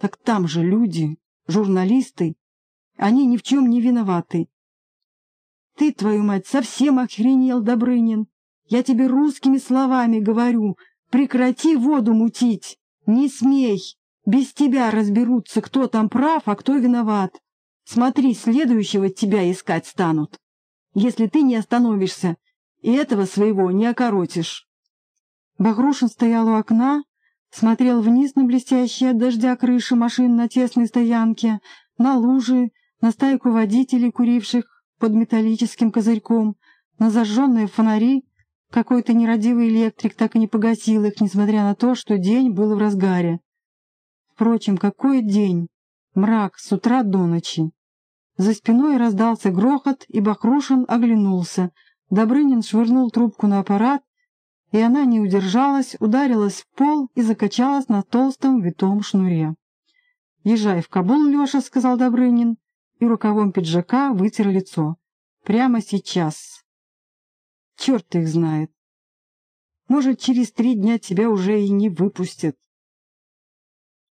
Так там же люди, журналисты, они ни в чем не виноваты. Ты, твою мать, совсем охренел, Добрынин. Я тебе русскими словами говорю. Прекрати воду мутить. Не смей. Без тебя разберутся, кто там прав, а кто виноват. Смотри, следующего тебя искать станут. Если ты не остановишься и этого своего не окоротишь. Багрушин стоял у окна, смотрел вниз на блестящие от дождя крыши машин на тесной стоянке, на лужи, на стайку водителей, куривших под металлическим козырьком, на зажженные фонари. Какой-то нерадивый электрик так и не погасил их, несмотря на то, что день был в разгаре. Впрочем, какой день! Мрак с утра до ночи. За спиной раздался грохот, и Бахрушин оглянулся. Добрынин швырнул трубку на аппарат, и она не удержалась, ударилась в пол и закачалась на толстом витом шнуре. «Езжай в Кабул, Леша», — сказал Добрынин и рукавом пиджака вытер лицо. Прямо сейчас. Черт их знает. Может, через три дня тебя уже и не выпустят.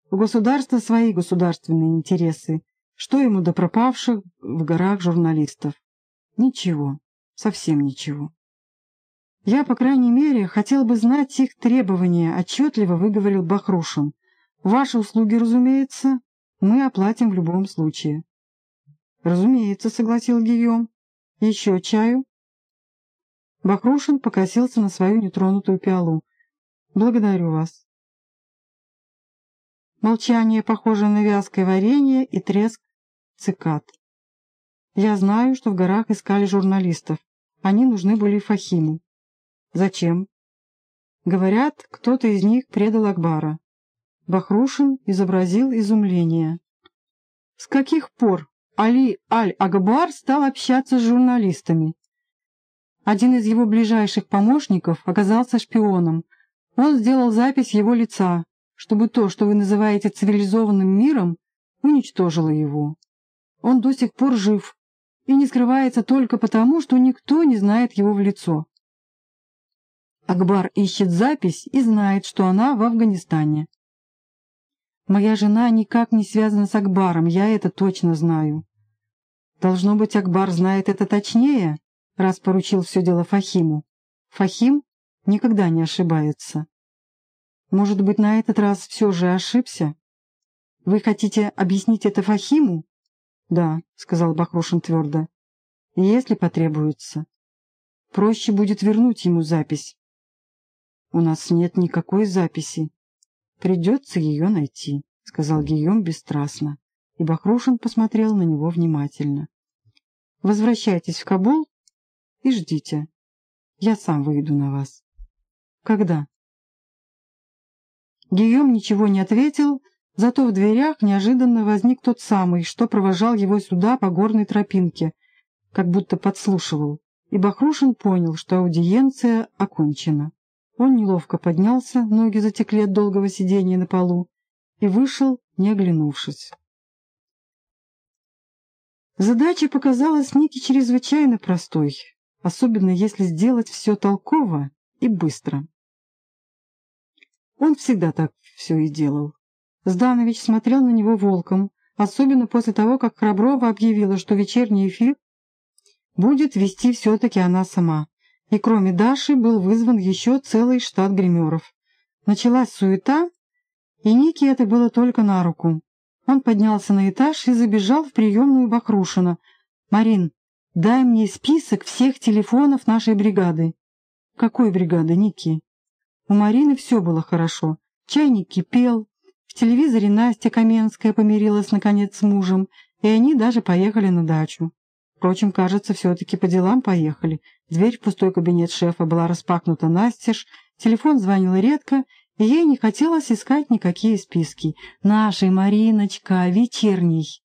У государства свои государственные интересы. Что ему до пропавших в горах журналистов? Ничего, совсем ничего. Я, по крайней мере, хотел бы знать их требования, отчетливо выговорил Бахрушин. Ваши услуги, разумеется, мы оплатим в любом случае. «Разумеется», — согласил Гийом. «Еще чаю?» Бахрушин покосился на свою нетронутую пиалу. «Благодарю вас». Молчание, похоже на вязкое варенье и треск цикад. «Я знаю, что в горах искали журналистов. Они нужны были Фахиму». «Зачем?» «Говорят, кто-то из них предал Акбара». Бахрушин изобразил изумление. «С каких пор Али Аль-Агбар стал общаться с журналистами. Один из его ближайших помощников оказался шпионом. Он сделал запись его лица, чтобы то, что вы называете цивилизованным миром, уничтожило его. Он до сих пор жив и не скрывается только потому, что никто не знает его в лицо. Акбар ищет запись и знает, что она в Афганистане. Моя жена никак не связана с Акбаром, я это точно знаю. Должно быть, Акбар знает это точнее, раз поручил все дело Фахиму. Фахим никогда не ошибается. Может быть, на этот раз все же ошибся? Вы хотите объяснить это Фахиму? Да, сказал Бахрушин твердо. Если потребуется. Проще будет вернуть ему запись. У нас нет никакой записи. «Придется ее найти», — сказал Гийом бесстрастно, и Бахрушин посмотрел на него внимательно. «Возвращайтесь в Кабул и ждите. Я сам выйду на вас». «Когда?» Гийом ничего не ответил, зато в дверях неожиданно возник тот самый, что провожал его сюда по горной тропинке, как будто подслушивал, и Бахрушин понял, что аудиенция окончена. Он неловко поднялся, ноги затекли от долгого сидения на полу, и вышел, не оглянувшись. Задача показалась Нике чрезвычайно простой, особенно если сделать все толково и быстро. Он всегда так все и делал. Зданович смотрел на него волком, особенно после того, как Храброва объявила, что вечерний эфир будет вести все-таки она сама и кроме Даши был вызван еще целый штат гримеров. Началась суета, и Нике это было только на руку. Он поднялся на этаж и забежал в приемную Бахрушина. «Марин, дай мне список всех телефонов нашей бригады». «Какой бригады, Ники?» У Марины все было хорошо. Чайник кипел, в телевизоре Настя Каменская помирилась наконец с мужем, и они даже поехали на дачу. Впрочем, кажется, все-таки по делам поехали. Дверь в пустой кабинет шефа была распахнута настежь, телефон звонил редко, и ей не хотелось искать никакие списки. «Нашей, Мариночка, вечерний».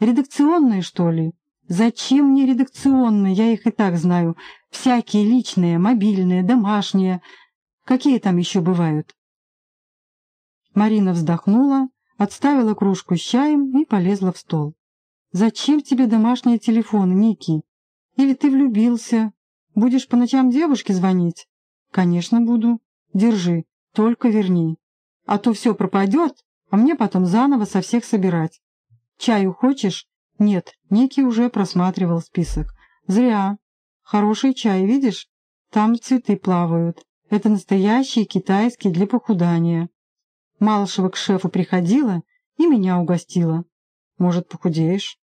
«Редакционные, что ли?» «Зачем мне редакционные? Я их и так знаю. Всякие личные, мобильные, домашние. Какие там еще бывают?» Марина вздохнула, отставила кружку с чаем и полезла в стол. Зачем тебе домашний телефон, Ники? Или ты влюбился? Будешь по ночам девушке звонить? Конечно, буду. Держи, только верни. А то все пропадет, а мне потом заново со всех собирать. Чаю хочешь? Нет, Ники уже просматривал список. Зря. Хороший чай, видишь? Там цветы плавают. Это настоящий китайский для похудания. Малышева к шефу приходила и меня угостила. Может, похудеешь?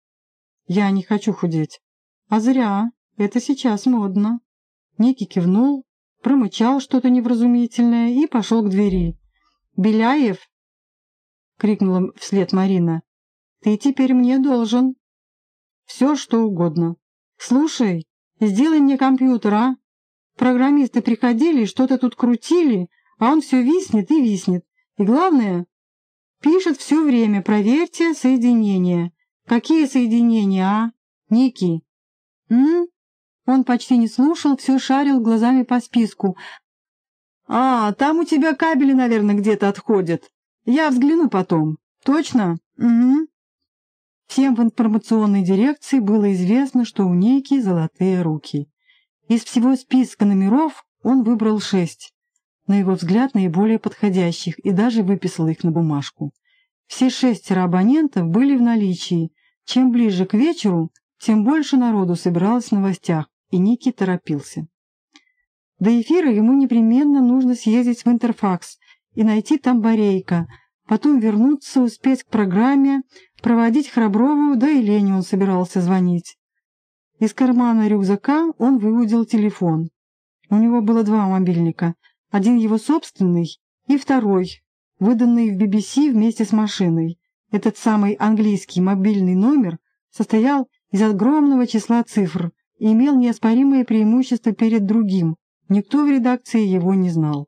Я не хочу худеть. А зря. Это сейчас модно. Ники кивнул, промычал что-то невразумительное и пошел к двери. «Беляев!» — крикнула вслед Марина. «Ты теперь мне должен». «Все, что угодно. Слушай, сделай мне компьютер, а? Программисты приходили, что-то тут крутили, а он все виснет и виснет. И главное, пишет все время, проверьте соединения. Какие соединения, а? Ники?» «М?» Он почти не слушал, все шарил глазами по списку. «А, там у тебя кабели, наверное, где-то отходят. Я взгляну потом. Точно? Угу». Всем в информационной дирекции было известно, что у Ники золотые руки. Из всего списка номеров он выбрал шесть, на его взгляд наиболее подходящих, и даже выписал их на бумажку. Все шестеро абонентов были в наличии. Чем ближе к вечеру, тем больше народу собиралось в новостях и Ники торопился. До эфира ему непременно нужно съездить в Интерфакс и найти там Борейка, потом вернуться, успеть к программе, проводить Храброву, да и Лене он собирался звонить. Из кармана рюкзака он выудил телефон. У него было два мобильника, один его собственный и второй, выданный в BBC вместе с машиной. Этот самый английский мобильный номер состоял из огромного числа цифр, и имел неоспоримое преимущество перед другим. Никто в редакции его не знал.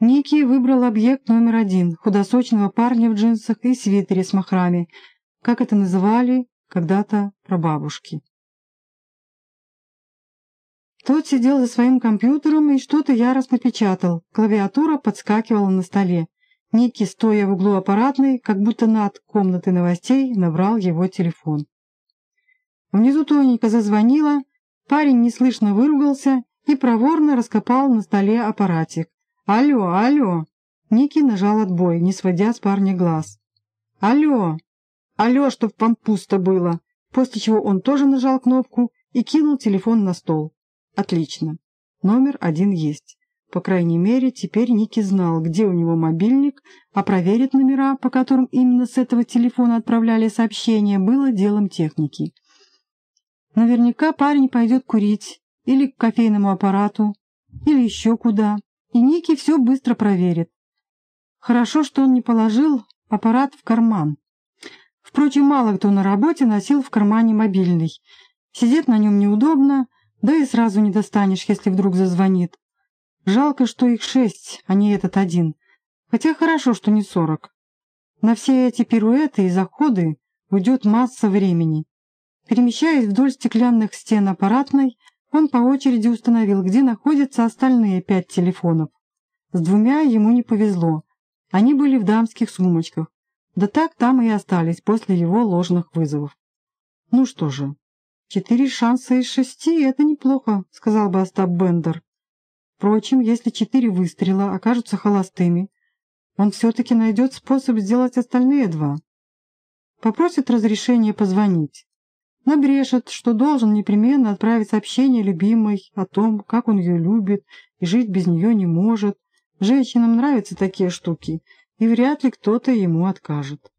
Ники выбрал объект номер один – худосочного парня в джинсах и свитере с махрами, как это называли когда-то прабабушки. Тот сидел за своим компьютером и что-то яростно печатал. Клавиатура подскакивала на столе. Ники, стоя в углу аппаратной, как будто над комнатой новостей, набрал его телефон. Внизу тоненько зазвонило, парень неслышно выругался и проворно раскопал на столе аппаратик. «Алло, алло!» Ники нажал отбой, не сводя с парня глаз. «Алло! Алло, чтоб вам пусто было!» После чего он тоже нажал кнопку и кинул телефон на стол. «Отлично. Номер один есть. По крайней мере, теперь Ники знал, где у него мобильник, а проверить номера, по которым именно с этого телефона отправляли сообщения, было делом техники. Наверняка парень пойдет курить, или к кофейному аппарату, или еще куда, и Ники все быстро проверит. Хорошо, что он не положил аппарат в карман. Впрочем, мало кто на работе носил в кармане мобильный. Сидеть на нем неудобно, да и сразу не достанешь, если вдруг зазвонит. Жалко, что их шесть, а не этот один. Хотя хорошо, что не сорок. На все эти пируэты и заходы уйдет масса времени. Перемещаясь вдоль стеклянных стен аппаратной, он по очереди установил, где находятся остальные пять телефонов. С двумя ему не повезло. Они были в дамских сумочках. Да так там и остались после его ложных вызовов. Ну что же, четыре шанса из шести — это неплохо, сказал бы Остап Бендер. Впрочем, если четыре выстрела окажутся холостыми, он все-таки найдет способ сделать остальные два. Попросит разрешения позвонить. Набрешет, что должен непременно отправить сообщение любимой о том, как он ее любит и жить без нее не может. Женщинам нравятся такие штуки, и вряд ли кто-то ему откажет.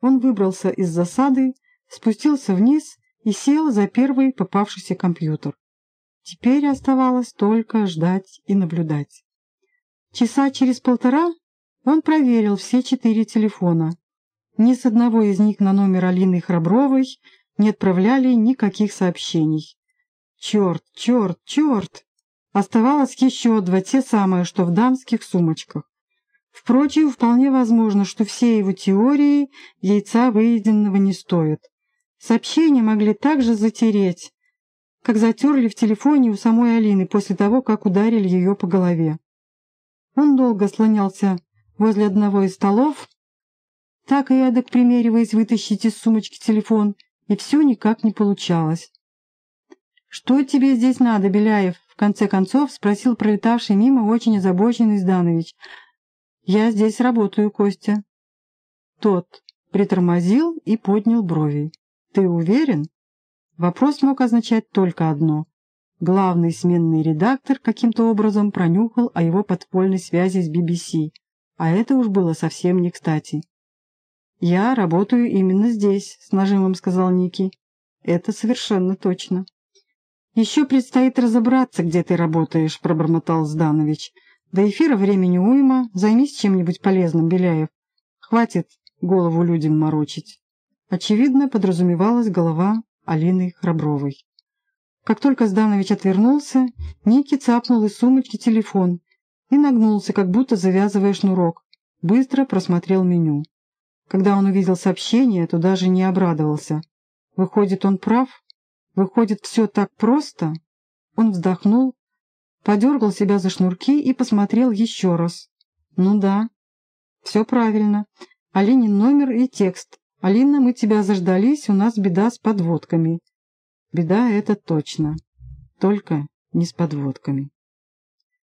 Он выбрался из засады, спустился вниз и сел за первый попавшийся компьютер. Теперь оставалось только ждать и наблюдать. Часа через полтора он проверил все четыре телефона. Ни с одного из них на номер Алины Храбровой не отправляли никаких сообщений. Черт, черт, черт! Оставалось еще два, те самые, что в дамских сумочках. Впрочем, вполне возможно, что все его теории яйца выеденного не стоят. Сообщения могли также затереть, как затерли в телефоне у самой Алины после того, как ударили ее по голове. Он долго слонялся возле одного из столов, так и эдак примериваясь вытащить из сумочки телефон, и все никак не получалось. «Что тебе здесь надо, Беляев?» — в конце концов спросил пролетавший мимо очень озабоченный Зданович. «Я здесь работаю, Костя». тот притормозил и поднял брови. «Ты уверен?» Вопрос мог означать только одно. Главный сменный редактор каким-то образом пронюхал о его подпольной связи с BBC, а это уж было совсем не кстати. «Я работаю именно здесь», — с нажимом сказал Ники. «Это совершенно точно». «Еще предстоит разобраться, где ты работаешь», — пробормотал Зданович. «До эфира времени уйма, займись чем-нибудь полезным, Беляев. Хватит голову людям морочить». Очевидно, подразумевалась голова Алины Храбровой. Как только Зданович отвернулся, Ники цапнул из сумочки телефон и нагнулся, как будто завязывая шнурок. Быстро просмотрел меню. Когда он увидел сообщение, то даже не обрадовался. Выходит, он прав? Выходит, все так просто? Он вздохнул, подергал себя за шнурки и посмотрел еще раз. Ну да, все правильно. Алинин номер и текст. Алина, мы тебя заждались, у нас беда с подводками. Беда это точно. Только не с подводками.